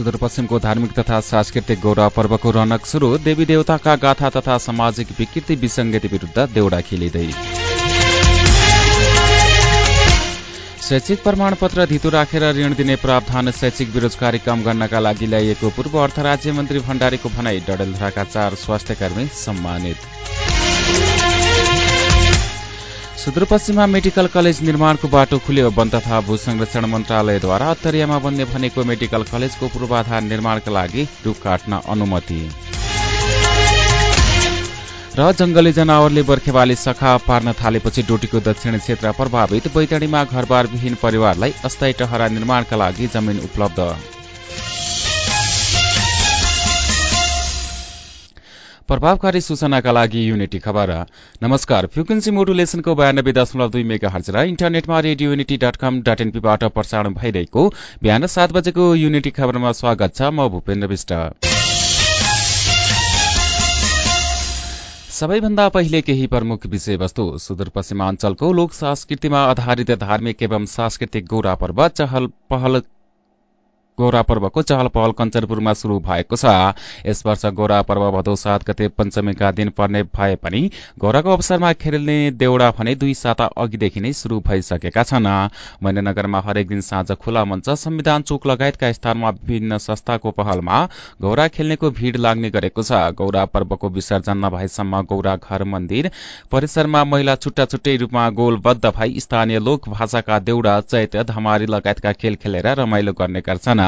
सुदूरपश्चिमको धार्मिक तथा सांस्कृतिक गौरव पर्वको रौनक शुरू देवी देवताका गाथा तथा सामाजिक विकृति विसंगति विरूद्ध देउडा खेलिँदै। शैक्षिक प्रमाणपत्र धितो राखेर ऋण दिने प्रावधान शैक्षिक बेरोजगारी कम गर्नका लागि ल्याइएको पूर्व अर्थ राज्य मन्त्री भण्डारीको भनाई डडेलधुराका चार स्वास्थ्यकर्मी सम्मानित। सुदूरपश्चिममा मेडिकल कलेज निर्माणको बाटो खुल्यो। वन तथा भू संरक्षण मन्त्रालयद्वारा अत्तरियामा बन्ने भनेको मेडिकल कलेजको पूर्वाधार निर्माणका लागि रूख काट्न अनुमति। र जंगली जनावरले बर्खेवाली सखा पार्न थालेपछि डोटीको दक्षिण क्षेत्र प्रभावित बैतडीमा घरबारविहीन परिवारलाई अस्थायी टहरा निर्माणका लागि जमिन उपलब्ध। प्रभावकारी सूचनाका लागि युनिटी खबर। नमस्कार। फ्रिक्वेन्सी मोडुलेसनको बयानब्बे दशमलव दुई मेगा हर्ज र इन्टरनेटमा radio unity dot com dot एनपीबाट प्रसारण भइरहेको बिहान सात बजेको युनिटी खबरमा स्वागत छ। म भूपेन्द्र विष्ट। सबैभन्दा पहिले केही प्रमुख विषयवस्तु। सुदूरपश्चिमाञ्चलको लोक संस्कृतिमा आधारित धार्मिक एवं सांस्कृतिक गौरा पर्व चहल पहल गोरा पर्वको चहल पहल कञ्चनपुरमा शुरू भएको छ। यस वर्ष गोरा पर्व भदौ सात गते पञ्चमीका दिन पर्ने भए पनि गोराको अवसरमा खेल्ने देउडा भने दुई साता अघिदेखि नै शुरू भइसकेका छन्। मैननगरमा हरेक दिन साँझ खुला मञ्च संविधान चोक लगायतका स्थानमा विभिन्न संस्थाको पहलमा गौरा खेल्नेको भीड़ लाग्ने गरेको छ। गौरा पर्वको विसर्जन नभएसम्म गौरा घर मन्दिर परिसरमा महिला छुट्टा छुट्टै रूपमा गोलबद्ध भई स्थानीय लोक भाषाका देउडा चैत धमारी लगायतका खेल खेलेर रमाइलो गर्ने गर्छन्।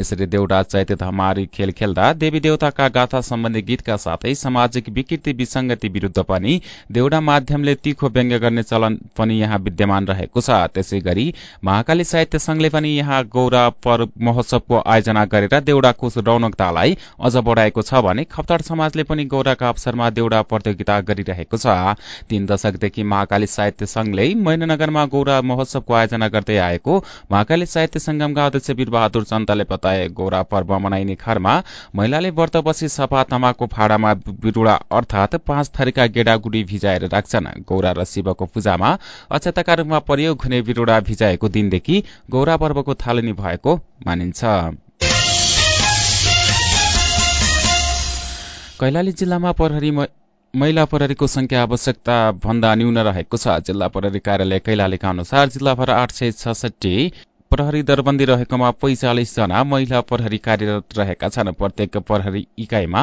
यसरी देउडा चैत्य धमारी खेल खेल्दा देवी देवताका गाथा सम्बन्धी गीतका साथै सामाजिक विकृति विसंगति विरूद्ध पनि देउडा माध्यमले तीखो व्यङ्ग्य गर्ने चलन पनि यहाँ विद्यमान रहेको छ। त्यसै गरी महाकाली साहित्य संघले पनि यहाँ गौरा पर्व महोत्सवको आयोजना गरेर देउडाको रौनकतालाई अझ बढ़ाएको छ भने खप्तड समाजले पनि गौराका अवसरमा देउडा प्रतियोगिता गरिरहेको छ। तीन दशकदेखि महाकाली साहित्य संघले मैननगरमा गौरा महोत्सवको आयोजना गर्दै आएको महाकाली साहित्य संगमका अध्यक्ष वीरबहादुर चन्द सन्तले बताए गौरा पर्व मनाइने घरमा महिलाले व्रत बसी सफा तमाको फाडामा बिरुवा अर्थात पाँच थरीका गेडागुडी भिजाएर राख्छन्। गौरा र शिवको पूजामा अक्षताका रूपमा प्रयोग हुने बिरुवा भिजाएको दिनदेखि गौरा पर्वको थालनी भएको मानिन्छ। कैलाली जिल्लामा प्रहरी महिला प्रहरीको संख्या आवश्यकता भन्दा न्यून रहेको छ। जिल्ला प्रहरी कार्यालय कैलालीका अनुसार जिल्लाभर आठ सय छसठी प्रहरी दरबन्दी रहेकोमा पैंचालिस जना महिला प्रहरी कार्यरत रहेका छन्। प्रत्येक प्रहरी इकाइमा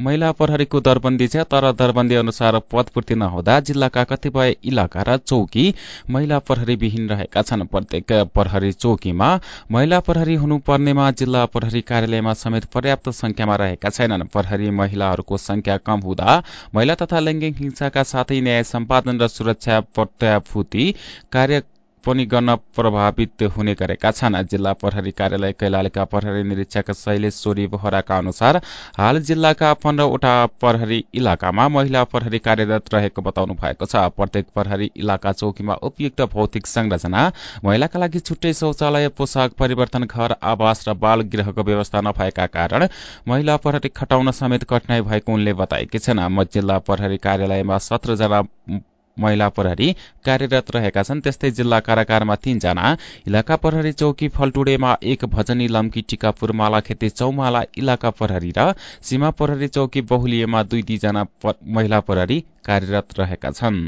महिला प्रहरीको दरबन्दी छ तर दरबन्दी अनुसार पदपूर्ति नहुँदा जिल्लाका कतिपय इलाका र चौकी महिला प्रहरी विहीन रहेका छन्। प्रत्येक प्रहरी चौकीमा महिला प्रहरी हुनुपर्नेमा जिल्ला प्रहरी कार्यालयमा समेत पर्याप्त संख्यामा रहेका छैनन्। प्रहरी महिलाहरूको संख्या कम हुँदा महिला तथा लैंगिक हिंसाका साथै न्याय सम्पादन र सुरक्षा प्रत्याभूति कार्य पनि गर्न प्रभावित हुने गरेका छन्। जिल्ला प्रहरी कार्यालय कैलालीका प्रहरी निरीक्षक शैलेश्वरी बोहराका अनुसार हाल जिल्लाका पन्ध्रवटा प्रहरी इलाकामा महिला प्रहरी कार्यरत रहेको बताउनु भएको छ। प्रत्येक प्रहरी इलाका चौकीमा उपयुक्त भौतिक संरचना महिलाका लागि छुट्टै शौचालय पोसाक परिवर्तन घर आवास र बाल गृहको व्यवस्था नभएका कारण महिला प्रहरी खटाउन समेत कठिनाई भएको उनले बताएकी छन्। जिल्ला प्रहरी कार्यालयमा सत्रजना महिला प्रहरी कार्यरत रहेका छन्। त्यस्तै जिल्ला कारागारमा तीनजना इलाका प्रहरी चौकी फलटुडेमा एक भजनी लम्की टिकापुर मालाखेती चौमाला इलाका प्रहरी र सीमा प्रहरी चौकी बहुलिएमा दुई दुईजना महिला प्रहरी कार्यरत रहेका छन्।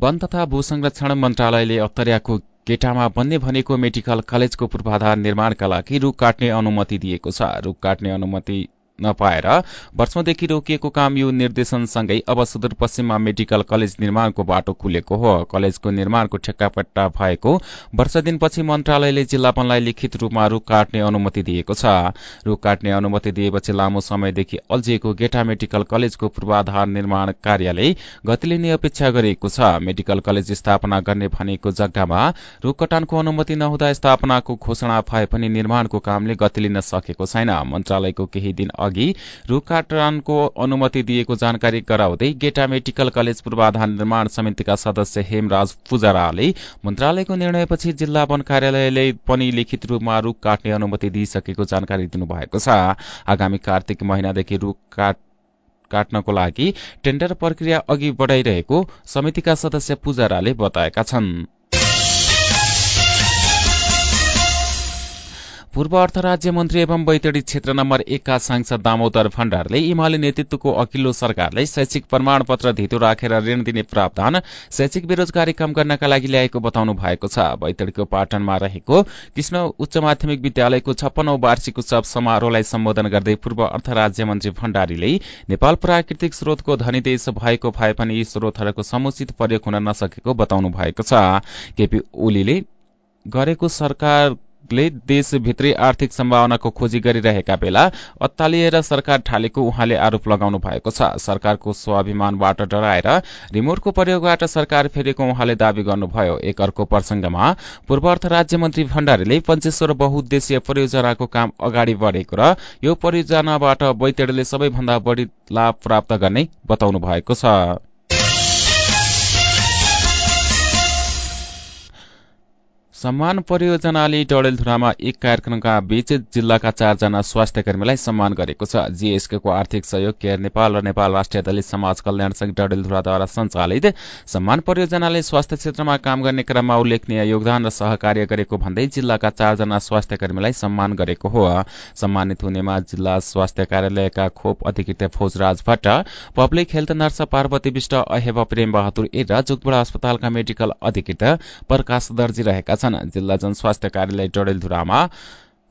वन तथा भू संरक्षण मन्त्रालयले अत्तरियाको गेटामा बन्ने भनेको मेडिकल कलेजको पूर्वाधार निर्माणका लागि रूख काट्ने अनुमति दिएको छ। रूख काट्ने अनुमति नपाएर वर्षौंदेखि रोकिएको काम यो निर्देशनसँगै अब सुदूरपश्चिममा मेडिकल कलेज निर्माणको बाटो खुलेको हो। कलेजको निर्माणको ठेक्कापट्टा भएको वर्ष दिनपछि मन्त्रालयले जिल्लापनलाई लिखित रूपमा रूख काट्ने अनुमति दिएको छ। रूख काट्ने अनुमति दिएपछि लामो समयदेखि अल्झिएको गेटा मेडिकल कलेजको पूर्वाधार निर्माण कार्यले गति लिने अपेक्षा गरिएको छ। मेडिकल कलेज स्थापना गर्ने भनेको जग्गामा रूख कटानको अनुमति नहुँदा स्थापनाको घोषणा भए पनि निर्माणको कामले गति लिन सकेको छैन। मन्त्रालयको केही दिन अघि रूखकाटनको अनुमति दिएको जानकारी गराउँदै गेटा मेडिकल कलेज पूर्वाधार निर्माण समितिका सदस्य हेमराज पुजाराले मन्त्रालयको निर्णयपछि जिल्ला वन कार्यालयले पनि लिखित रूपमा रूख काट्ने अनुमति दिइसकेको जानकारी दिनुभएको छ। आगामी कार्तिक महिनादेखि रूख काट काट्नको लागि टेण्डर प्रक्रिया अघि बढ़ाइरहेको समितिका सदस्य पुजाराले बताएका छन्। पूर्व अर्थ राज्य मन्त्री एवं बैतडी क्षेत्र नम्बर एकका सांसद दामोदर भण्डारले इमाली नेतृत्वको अघिल्लो सरकारले शैक्षिक प्रमाणपत्र धितो राखेर ऋण दिने प्रावधान शैक्षिक बेरोजगारी कम गर्नका लागि ल्याएको बताउनु भएको छ। बैतडीको पाटनमा रहेको कृष्ण उच्च माध्यमिक विद्यालयको छप्पनौ वार्षिक उत्सव समारोहलाई सम्बोधन गर्दै पूर्व अर्थ राज्य मन्त्री भण्डारीले नेपाल प्राकृतिक स्रोतको धनी देश भएको भए पनि यी स्रोतहरूको समुचित प्रयोग हुन नसकेको बताउनु भएको छ। केपी ओलीले गरेको सरकार ले देशभित्रै आर्थिक सम्भावनाको खोजी गरिरहेका बेला अत्तालिएर सरकार ठालेको उहाँले आरोप लगाउनु भएको छ। सरकारको स्वाभिमानबाट डराएर रिमोटको प्रयोगबाट सरकार फेरेको उहाँले दावी गर्नुभयो। एक अर्को प्रसंगमा पूर्व अर्थ राज्य मन्त्री भण्डारीले पञ्चेश्वर बहुद्देश्य परियोजनाको काम अगाडि बढेको र यो परियोजनाबाट बैतडीले सबैभन्दा बढ़ी लाभ प्राप्त गर्ने बताउनु भएको छ। सम्मान परियोजनाले डडेलधुरामा एक कार्यक्रमका बीच जिल्लाका चारजना स्वास्थ्य कर्मीलाई सम्मान गरेको छ। जीएसके आर्थिक सहयोग केयर नेपाल र नेपाल राष्ट्रिय दलित समाज कल्याण संघ डडेलधुराद्वारा संचालित सम्मान परियोजनाले स्वास्थ्य क्षेत्रमा काम गर्ने क्रममा उल्लेखनीय योगदान र सहकार्य गरेको भन्दै जिल्लाका चारजना स्वास्थ्य कर्मीलाई सम्मान गरेको हो। सम्मानित हुनेमा जिल्ला स्वास्थ्य कार्यालयका खोप अधिकृत Faujraj Bhatt public health nurse Parvati Bista अहेब Prem Bahadur ए र जुगबुडा अस्पतालका मेडिकल अधिकृत प्रकाश दर्जी रहेका छन्। जिल्ला जनस्वास्थ्य कार्यालय डडेलधुरामा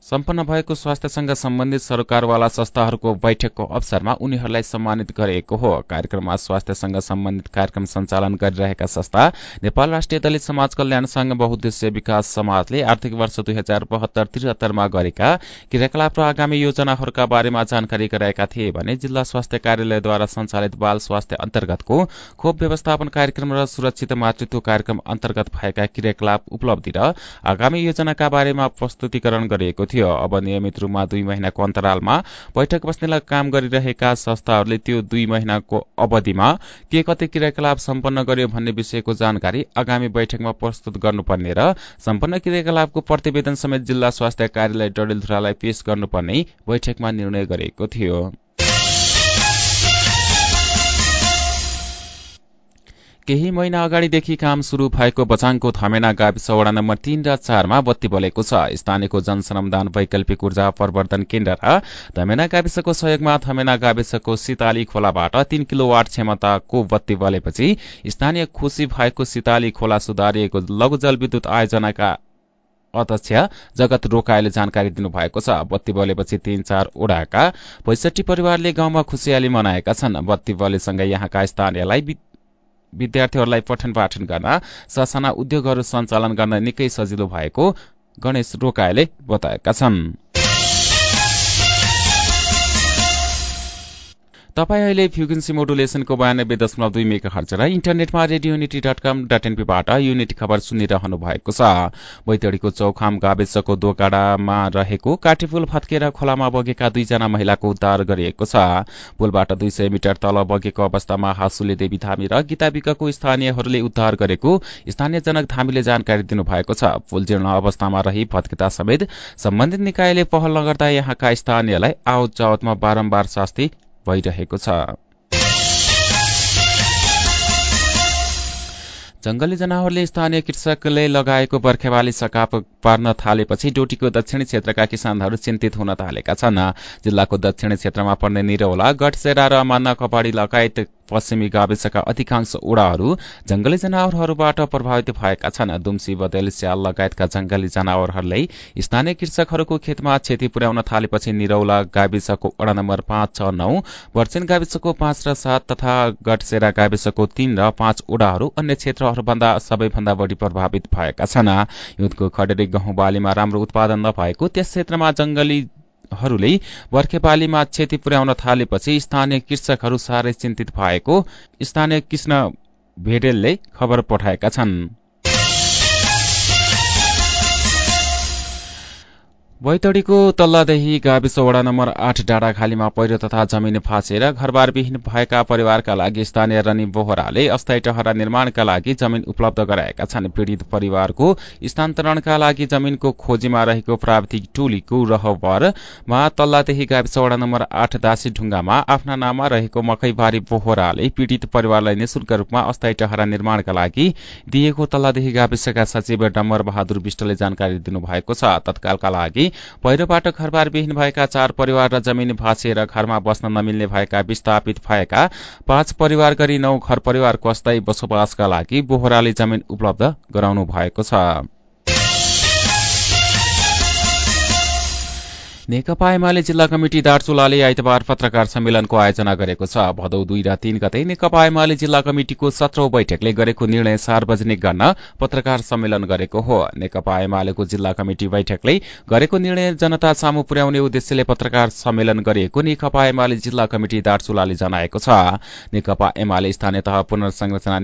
सम्पन्न भएको स्वास्थ्यसँग सम्बन्धित सरकारवाला संस्थाहरूको बैठकको अवसरमा उनीहरूलाई सम्मानित गरिएको हो। कार्यक्रममा स्वास्थ्यसँग सम्बन्धित कार्यक्रम सञ्चालन गरिरहेका संस्था नेपाल राष्ट्रिय दलित समाज कल्याण संघ बहुद्देश्य विकास समाजले आर्थिक वर्ष दुई हजार बहत्तर त्रिहत्तरमा गरेका क्रियाकलाप र आगामी योजनाहरूका बारेमा जानकारी गराएका थिए भने जिल्ला स्वास्थ्य कार्यालयद्वारा सञ्चालित बाल स्वास्थ्य अन्तर्गतको खोप व्यवस्थापन कार्यक्रम र सुरक्षित मातृत्व कार्यक्रम अन्तर्गत भएका क्रियाकलाप उपलब्धि र आगामी योजनाका बारेमा प्रस्तुतिकरण गरिएको थियो। अब नियमित रूपमा दुई महिनाको अन्तरालमा बैठक बस्नेलाई काम गरिरहेका संस्थाहरूले त्यो दुई महिनाको अवधिमा के कति क्रियाकलाप सम्पन्न गर्यो भन्ने विषयको जानकारी आगामी बैठकमा प्रस्तुत गर्नुपर्ने र सम्पन्न क्रियाकलापको प्रतिवेदन समेत जिल्ला स्वास्थ्य कार्यालय डडेलधुरालाई पेश गर्नुपर्ने बैठकमा निर्णय गरिएको थियो। केही महिना अगाडिदेखि काम शुरू भएको बचाङको थमेना गाविस वडा नम्बर तीन र चारमा बत्ती बलेको छ। स्थानीयको जनश्रमदान वैकल्पिक ऊर्जा प्रवर्धन केन्द्र र थमेना गाविसको सहयोगमा थमेना गाविसको सिताली खोलाबाट तीन किलोवाट क्षमताको बत्ती बलेपछि स्थानीय खुशी भएको सिताली खोला सुधारिएको लघु जलविद्युत आयोजनाका अध्यक्ष जगत रोकाएले जानकारी दिनुभएको छ। बत्ती बलेपछि तीन चार ओडाका पैसठी परिवारले गाउँमा खुसियाली मनाएका छन्। बत्ती बलेसँगै यहाँका स्थानीयलाई विद्यार्थीहरूलाई पठन पाठन गर्न ससाना उद्योगहरू सञ्चालन गर्न निकै सजिलो भएको गणेश रोकायले बताएका छन्। तपाईँ अहिले फ्युगेन्सी मोडुलेसनको बयानब्बे दशमलव दुई मेगा खर्च र इन्टरनेटमा radio unity dot com dot एनपीबाट unity खबर सुनिरहनु भएको छ। बैतडीको चौखाम गाविसको दोकाडामा रहेको काठीपुल फत्केर खोलामा बगेका दुईजना महिलाको उद्धार गरिएको छ। पुलबाट दुई सय मिटर तल बगेको अवस्थामा हासुले देवी धामी र गीता स्थानीयहरूले उद्धार गरेको स्थानीय जनक धामीले जानकारी दिनुभएको छ। पुल जीर्ण अवस्थामा रही फत्किता समेत सम्बन्धित निकायले पहल नगर्दा यहाँका स्थानीयलाई आवत जावतमा बारम्बार शास्ति भइरहेको छ। जंगली जनावरले स्थानीय कृषकले लगाएको बर्खेवाली सकाप पार्न थालेपछि डोटीको दक्षिणी क्षेत्रका किसानहरू चिन्तित हुन थालेका छन्। जिल्लाको दक्षिणी क्षेत्रमा पर्ने निरौला गठसेरा र मान्ना कपाडी लगायत पश्चिमी गाविसका अधिकांश ओडाहरू जंगली जनावरहरूबाट प्रभावित भएका छन्। दुम्सी बदेल स्याल लगायतका जंगली जनावरहरूले स्थानीय कृषकहरूको खेतमा क्षति पुर्याउन थालेपछि निरौला गाविसको ओडा नम्बर पाँच छ नौ वर्चेन गाविसको पाँच र सात तथा गटसेरा गाविसको तीन र पाँच ओडाहरू अन्य क्षेत्रहरूभन्दा सबैभन्दा बढ़ी प्रभावित भएका छन्। युद्धको खडेरी गहुँ बालीमा राम्रो उत्पादन नभएको त्यस क्षेत्रमा जंगली हरूले बर्खेपालीमा क्षति पुर्याउन थालेपछि स्थानीय कृषकहरू साह्रै चिन्तित भएको। स्थानीय कृष्ण भेडेलले खबर पठाएका छन्। बैतडीको तल्लादेही गाविस वडा नम्बर आठ डाँडाखालीमा पहिरो तथा जमिन फाँसेर घरबारविहीन भएका परिवारका लागि स्थानीय रनी बोहराले अस्थायी टहरा निर्माणका लागि जमिन उपलब्ध गराएका छन्। पीड़ित परिवारको स्थानान्तरणका लागि जमिनको खोजीमा रहेको प्राविधिक टोलीको रहबरमा तल्लादेही गाविस वडा नम्बर आठ दासी ढुङ्गामा आफ्ना नाममा रहेको मकैबारी बोहराले पीड़ित परिवारलाई निशुल्क रूपमा अस्थायी टहरा निर्माणका लागि दिएको तल्लादेही गाविसका सचिव डम्बर बहादुर विष्टले जानकारी दिनुभएको छ। तत्कालका लागि पहिरोबाट घरबार विहीन भएका चार परिवार र जमिन भाँचिएर घरमा बस्न नमिल्ने भएका विस्थापित भएका पाँच परिवार गरी नौ घर परिवारको अस्थायी बसोबासका लागि बोहराले जमिन उपलब्ध गराउनु भएको छ। नेकपा एमाले जिल्ला कमिटी दार्चुलाले आइतबार पत्रकार सम्मेलनको आयोजना गरेको छ। भदौ दुई र तीन गते नेकपा एमाले जिल्ला कमिटिको सत्रौं बैठकले गरेको निर्णय सार्वजनिक गर्न पत्रकार सम्मेलन गरेको हो। नेकपा एमालेको जिल्ला कमिटी बैठकले गरेको निर्णय जनता सामु पुर्याउने उद्देश्यले पत्रकार सम्मेलन गरिएको नेकपा एमाले जिल्ला कमिटी दार्चुलाले जनाएको छ। नेकपा एमाले स्थानीय तह पुनर्संरचना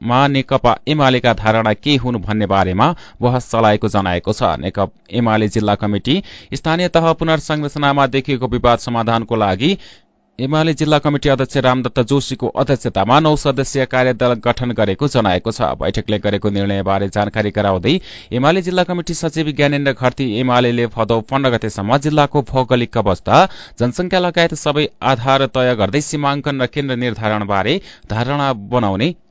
निर्धारणमा नेकपा एमालेका धारणा के हुन् भन्ने बारेमा बहस चलाएको जनाएको छ। नेकपा एमाले जिल्ला कमिटी स्थानीय तह पुनर्संरचनामा देखिएको विवाद समाधानको लागि एमाले जिल्ला कमिटी अध्यक्ष रामदत्त जोशीको अध्यक्षतामा नौ सदस्यीय कार्यदल गठन गरेको जनाएको छ। बैठकले गरेको निर्णयबारे जानकारी गराउँदै एमाले जिल्ला कमिटी सचिव ज्ञानेन्द्र घरती एमाले भदौ पन्ध्र गतेसम्म जिल्लाको भौगोलिक अवस्था जनसंख्या लगायत सबै आधार तय गर्दै सीमाङ्कन र केन्द्र निर्धारणबारे धारणा बनाउने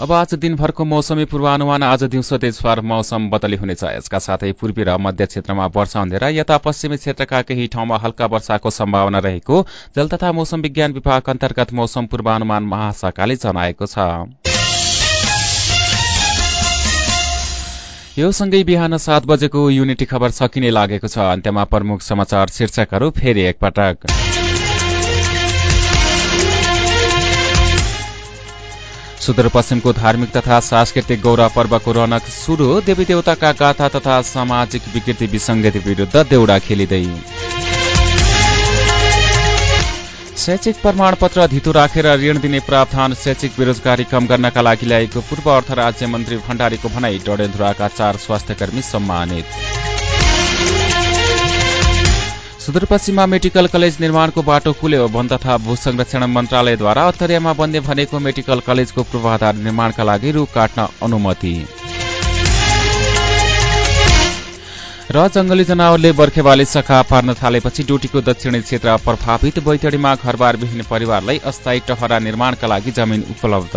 अब आज दिनभरको मौसमी पूर्वानुमान आज दिउँसो तेजपार मौसम बदली हुनेछ। यसका साथै पूर्वी र मध्य क्षेत्रमा वर्षा हुँदै यता पश्चिमी क्षेत्रका केही ठाउँमा हल्का वर्षाको सम्भावना रहेको जल तथा मौसम विज्ञान विभाग अन्तर्गत मौसम पूर्वानुमान महाशाखाले जनाएको छ। यो सँगै बिहान सात बजेको युनिटी खबर सकिने लागेको छ। अन्त्यमा प्रमुख समाचार शीर्षकहरू फेरि एकपटक। सुदूरपश्चिमको धार्मिक तथा सांस्कृतिक गौरव पर्वको रौनक शुरू देवी देवताका गाथा तथा सामाजिक विकृति विसंगति विरूद्ध देउडा खेलिँदै। शैक्षिक प्रमाणपत्र धितो राखेर ऋण दिने प्रावधान शैक्षिक बेरोजगारी कम गर्नका लागि ल्याएको पूर्व अर्थ राज्य मन्त्री भण्डारीको भनाई डडेलधुराका चार स्वास्थ्यकर्मी सम्मानित। सुदूरपश्चिममा मेडिकल कलेज निर्माणको बाटो खुल्यो। वन तथा भू संरक्षण मन्त्रालयद्वारा अत्तरियामा बन्ने भनेको मेडिकल कलेजको पूर्वाधार निर्माणका लागि रूख काट्न अनुमति। र जंगली जनावरले बर्खेवाली सखा पार्न थालेपछि डोटीको दक्षिणी क्षेत्र प्रभावित बैतडीमा घरबार विहीन परिवारलाई अस्थायी टहरा निर्माणका लागि जमिन उपलब्ध।